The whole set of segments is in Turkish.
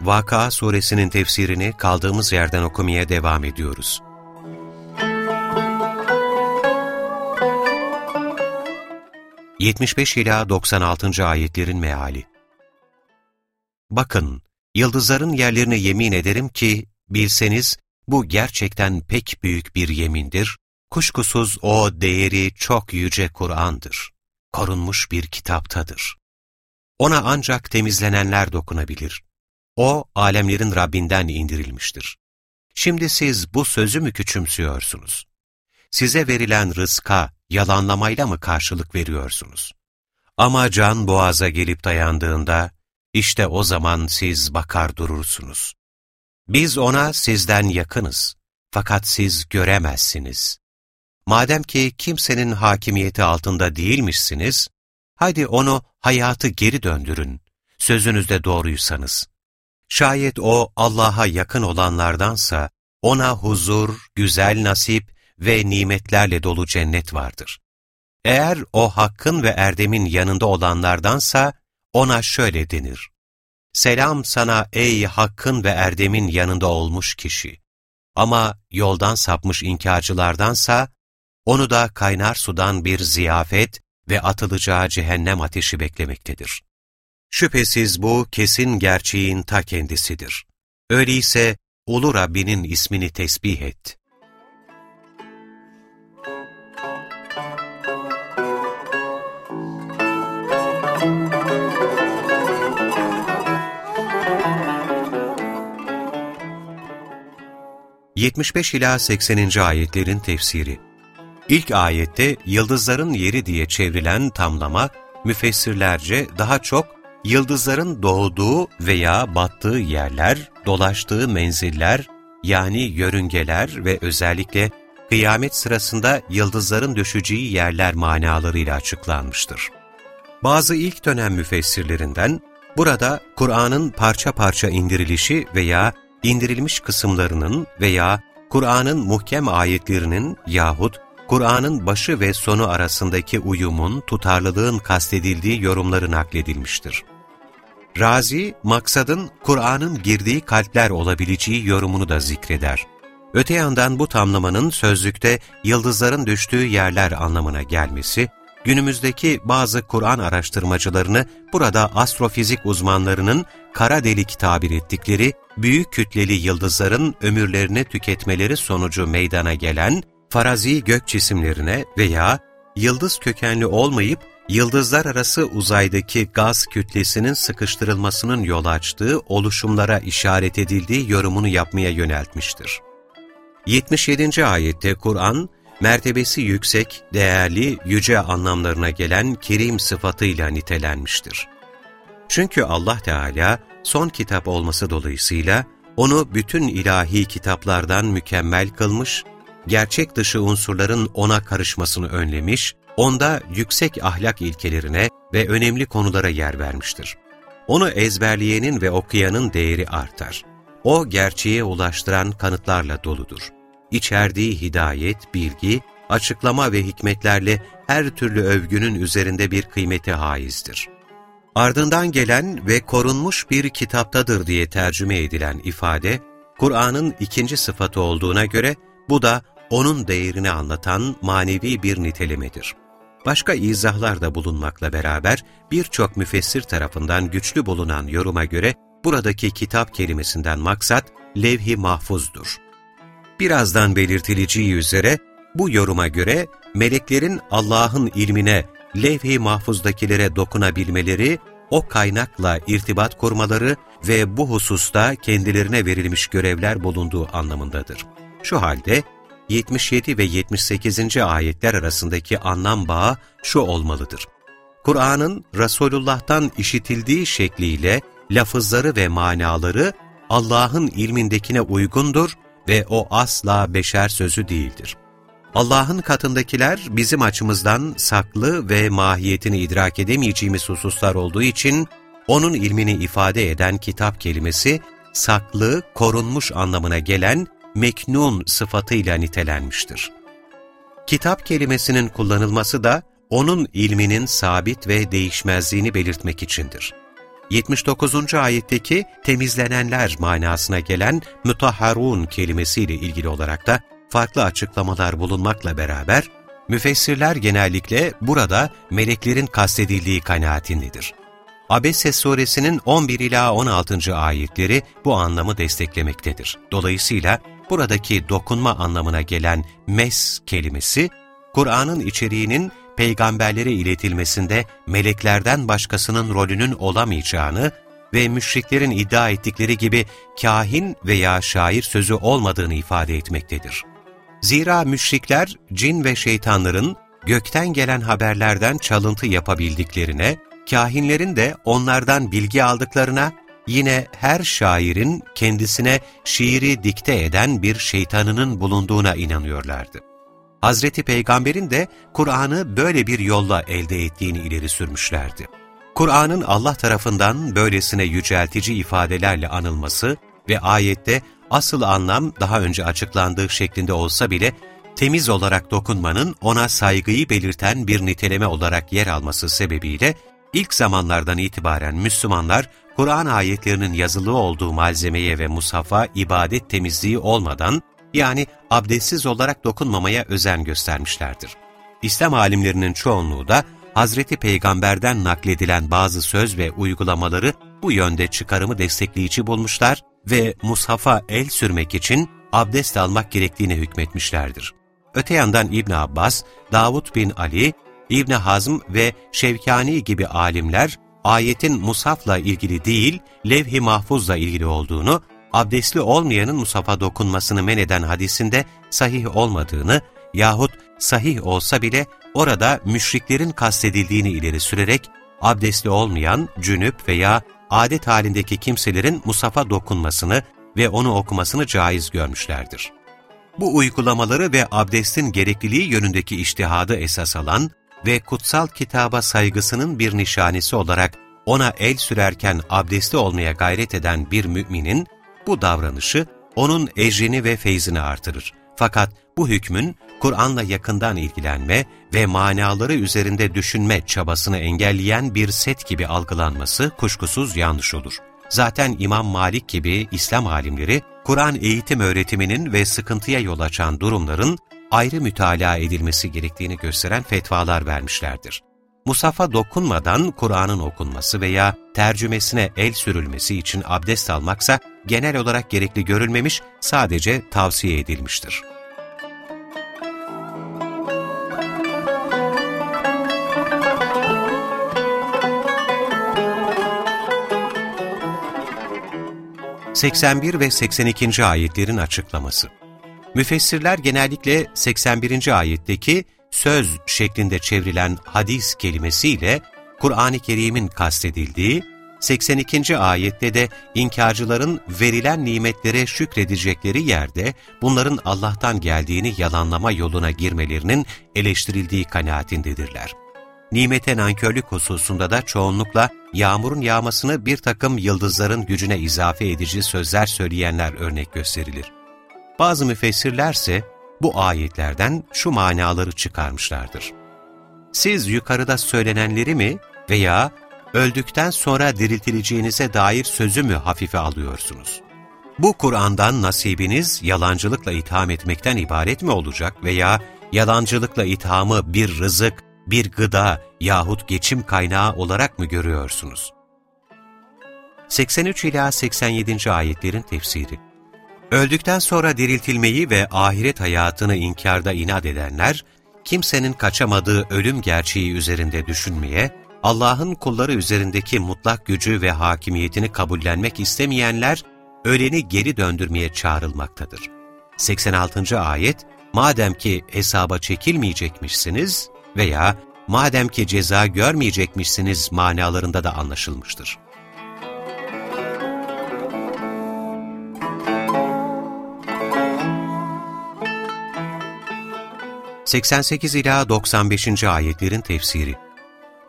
Vaka suresinin tefsirini kaldığımız yerden okumaya devam ediyoruz. ...75 ila 96. ayetlerin meali. Bakın, yıldızların yerlerine yemin ederim ki, bilseniz bu gerçekten pek büyük bir yemindir, kuşkusuz o değeri çok yüce Kur'an'dır korunmuş bir kitaptadır. Ona ancak temizlenenler dokunabilir. O, alemlerin Rabbinden indirilmiştir. Şimdi siz bu sözü mü küçümsüyorsunuz? Size verilen rızka yalanlamayla mı karşılık veriyorsunuz? Ama can boğaza gelip dayandığında, işte o zaman siz bakar durursunuz. Biz ona sizden yakınız, fakat siz göremezsiniz. Madem ki kimsenin hakimiyeti altında değilmişsiniz, hadi onu hayatı geri döndürün, sözünüzde doğruysanız. Şayet o Allah'a yakın olanlardansa, ona huzur, güzel nasip ve nimetlerle dolu cennet vardır. Eğer o hakkın ve erdemin yanında olanlardansa, ona şöyle denir. Selam sana ey hakkın ve erdemin yanında olmuş kişi. Ama yoldan sapmış inkarcılardansa, onu da kaynar sudan bir ziyafet ve atılacağı cehennem ateşi beklemektedir. Şüphesiz bu kesin gerçeğin ta kendisidir. Öyleyse Ulu Rabbinin ismini tesbih et. Yetmiş ila 80. ayetlerin tefsiri İlk ayette yıldızların yeri diye çevrilen tamlama, müfessirlerce daha çok yıldızların doğduğu veya battığı yerler, dolaştığı menziller, yani yörüngeler ve özellikle kıyamet sırasında yıldızların düşeceği yerler manalarıyla açıklanmıştır. Bazı ilk dönem müfessirlerinden, burada Kur'an'ın parça parça indirilişi veya indirilmiş kısımlarının veya Kur'an'ın muhkem ayetlerinin yahut Kur'an'ın başı ve sonu arasındaki uyumun, tutarlılığın kastedildiği yorumları nakledilmiştir. Razi, maksadın Kur'an'ın girdiği kalpler olabileceği yorumunu da zikreder. Öte yandan bu tamlamanın sözlükte yıldızların düştüğü yerler anlamına gelmesi, günümüzdeki bazı Kur'an araştırmacılarını burada astrofizik uzmanlarının kara delik tabir ettikleri büyük kütleli yıldızların ömürlerini tüketmeleri sonucu meydana gelen farazi gök cisimlerine veya yıldız kökenli olmayıp yıldızlar arası uzaydaki gaz kütlesinin sıkıştırılmasının yol açtığı oluşumlara işaret edildiği yorumunu yapmaya yöneltmiştir. 77. ayette Kur'an, mertebesi yüksek, değerli, yüce anlamlarına gelen kerim sıfatıyla nitelenmiştir. Çünkü Allah Teala son kitap olması dolayısıyla onu bütün ilahi kitaplardan mükemmel kılmış gerçek dışı unsurların ona karışmasını önlemiş, onda yüksek ahlak ilkelerine ve önemli konulara yer vermiştir. Onu ezberleyenin ve okuyanın değeri artar. O gerçeğe ulaştıran kanıtlarla doludur. İçerdiği hidayet, bilgi, açıklama ve hikmetlerle her türlü övgünün üzerinde bir kıymeti haizdir. Ardından gelen ve korunmuş bir kitaptadır diye tercüme edilen ifade, Kur'an'ın ikinci sıfatı olduğuna göre bu da onun değerini anlatan manevi bir nitelemedir. Başka izahlar da bulunmakla beraber birçok müfessir tarafından güçlü bulunan yoruma göre buradaki kitap kelimesinden maksat levh-i mahfuzdur. Birazdan belirtileceği üzere bu yoruma göre meleklerin Allah'ın ilmine, levh-i mahfuzdakilere dokunabilmeleri, o kaynakla irtibat kurmaları ve bu hususta kendilerine verilmiş görevler bulunduğu anlamındadır. Şu halde 77 ve 78. ayetler arasındaki anlam bağı şu olmalıdır. Kur'an'ın Resulullah'tan işitildiği şekliyle lafızları ve manaları Allah'ın ilmindekine uygundur ve o asla beşer sözü değildir. Allah'ın katındakiler bizim açımızdan saklı ve mahiyetini idrak edemeyeceğimiz hususlar olduğu için onun ilmini ifade eden kitap kelimesi saklı, korunmuş anlamına gelen meknun sıfatıyla nitelenmiştir. Kitap kelimesinin kullanılması da onun ilminin sabit ve değişmezliğini belirtmek içindir. 79. ayetteki temizlenenler manasına gelen mütahharun kelimesiyle ilgili olarak da farklı açıklamalar bulunmakla beraber, müfessirler genellikle burada meleklerin kastedildiği kanaatindedir. Abese suresinin 11 ila 16. ayetleri bu anlamı desteklemektedir. Dolayısıyla buradaki dokunma anlamına gelen mes kelimesi, Kur'an'ın içeriğinin peygamberlere iletilmesinde meleklerden başkasının rolünün olamayacağını ve müşriklerin iddia ettikleri gibi kahin veya şair sözü olmadığını ifade etmektedir. Zira müşrikler cin ve şeytanların gökten gelen haberlerden çalıntı yapabildiklerine, kahinlerin de onlardan bilgi aldıklarına, yine her şairin kendisine şiiri dikte eden bir şeytanının bulunduğuna inanıyorlardı. Hazreti Peygamber'in de Kur'an'ı böyle bir yolla elde ettiğini ileri sürmüşlerdi. Kur'an'ın Allah tarafından böylesine yüceltici ifadelerle anılması ve ayette asıl anlam daha önce açıklandığı şeklinde olsa bile temiz olarak dokunmanın ona saygıyı belirten bir niteleme olarak yer alması sebebiyle ilk zamanlardan itibaren Müslümanlar Kur'an ayetlerinin yazılı olduğu malzemeye ve musafa ibadet temizliği olmadan yani abdestsiz olarak dokunmamaya özen göstermişlerdir. İslam alimlerinin çoğunluğu da Hazreti Peygamber'den nakledilen bazı söz ve uygulamaları bu yönde çıkarımı destekleyici bulmuşlar ve mushafa el sürmek için abdest almak gerektiğine hükmetmişlerdir. Öte yandan İbn Abbas, Davud bin Ali, İbn Hazm ve Şevkani gibi alimler ayetin mushafla ilgili değil, levh-i mahfuzla ilgili olduğunu abdestli olmayanın musafa dokunmasını men eden hadisinde sahih olmadığını yahut sahih olsa bile orada müşriklerin kastedildiğini ileri sürerek abdestli olmayan, cünüp veya adet halindeki kimselerin musafa dokunmasını ve onu okumasını caiz görmüşlerdir. Bu uygulamaları ve abdestin gerekliliği yönündeki iştihadı esas alan ve kutsal kitaba saygısının bir nişanesi olarak ona el sürerken abdestli olmaya gayret eden bir müminin bu davranışı onun ecrini ve feyzini artırır. Fakat bu hükmün Kur'an'la yakından ilgilenme ve manaları üzerinde düşünme çabasını engelleyen bir set gibi algılanması kuşkusuz yanlış olur. Zaten İmam Malik gibi İslam alimleri, Kur'an eğitim öğretiminin ve sıkıntıya yol açan durumların ayrı mütalaa edilmesi gerektiğini gösteren fetvalar vermişlerdir. Musaf'a dokunmadan Kur'an'ın okunması veya tercümesine el sürülmesi için abdest almaksa genel olarak gerekli görülmemiş, sadece tavsiye edilmiştir. ...81 ve 82. ayetlerin açıklaması. Müfessirler genellikle 81. ayetteki söz şeklinde çevrilen hadis kelimesiyle Kur'an-ı Kerim'in kastedildiği, 82. ayette de inkarcıların verilen nimetlere şükredecekleri yerde bunların Allah'tan geldiğini yalanlama yoluna girmelerinin eleştirildiği kanaatindedirler. Nimete nankörlük hususunda da çoğunlukla yağmurun yağmasını bir takım yıldızların gücüne izafe edici sözler söyleyenler örnek gösterilir. Bazı müfessirlerse bu ayetlerden şu manaları çıkarmışlardır. Siz yukarıda söylenenleri mi veya öldükten sonra diriltileceğinize dair sözü mü hafife alıyorsunuz? Bu Kur'an'dan nasibiniz yalancılıkla itham etmekten ibaret mi olacak veya yalancılıkla ithamı bir rızık, bir gıda yahut geçim kaynağı olarak mı görüyorsunuz? 83 ila 87. ayetlerin tefsiri Öldükten sonra diriltilmeyi ve ahiret hayatını inkarda inat edenler, kimsenin kaçamadığı ölüm gerçeği üzerinde düşünmeye, Allah'ın kulları üzerindeki mutlak gücü ve hakimiyetini kabullenmek istemeyenler, öleni geri döndürmeye çağrılmaktadır. 86. ayet, madem ki hesaba çekilmeyecekmişsiniz veya madem ki ceza görmeyecekmişsiniz manalarında da anlaşılmıştır. 88 ila 95. ayetlerin tefsiri.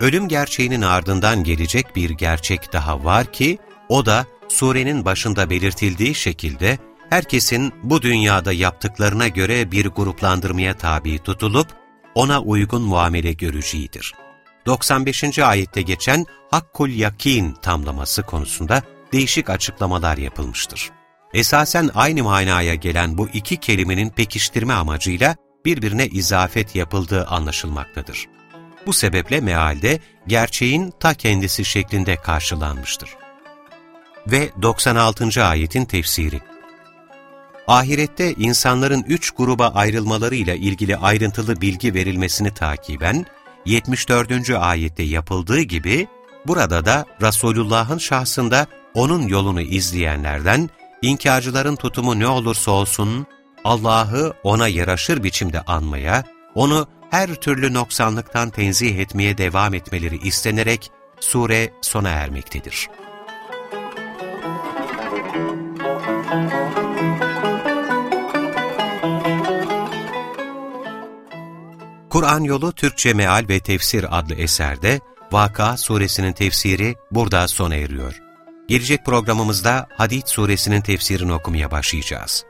Ölüm gerçeğinin ardından gelecek bir gerçek daha var ki, o da surenin başında belirtildiği şekilde herkesin bu dünyada yaptıklarına göre bir gruplandırmaya tabi tutulup ona uygun muamele göreceğidir. 95. ayette geçen hakkul yakin tamlaması konusunda değişik açıklamalar yapılmıştır. Esasen aynı manaya gelen bu iki kelimenin pekiştirme amacıyla birbirine izafet yapıldığı anlaşılmaktadır. Bu sebeple mealde gerçeğin ta kendisi şeklinde karşılanmıştır. Ve 96. ayetin tefsiri Ahirette insanların üç gruba ayrılmalarıyla ilgili ayrıntılı bilgi verilmesini takiben, 74. ayette yapıldığı gibi, burada da Resulullah'ın şahsında onun yolunu izleyenlerden, inkarcıların tutumu ne olursa olsun, Allah'ı ona yaraşır biçimde anmaya, onu her türlü noksanlıktan tenzih etmeye devam etmeleri istenerek sure sona ermektedir. Kur'an Yolu Türkçe Meal ve Tefsir adlı eserde Vaka suresinin tefsiri burada sona eriyor. Gelecek programımızda Hadid suresinin tefsirini okumaya başlayacağız.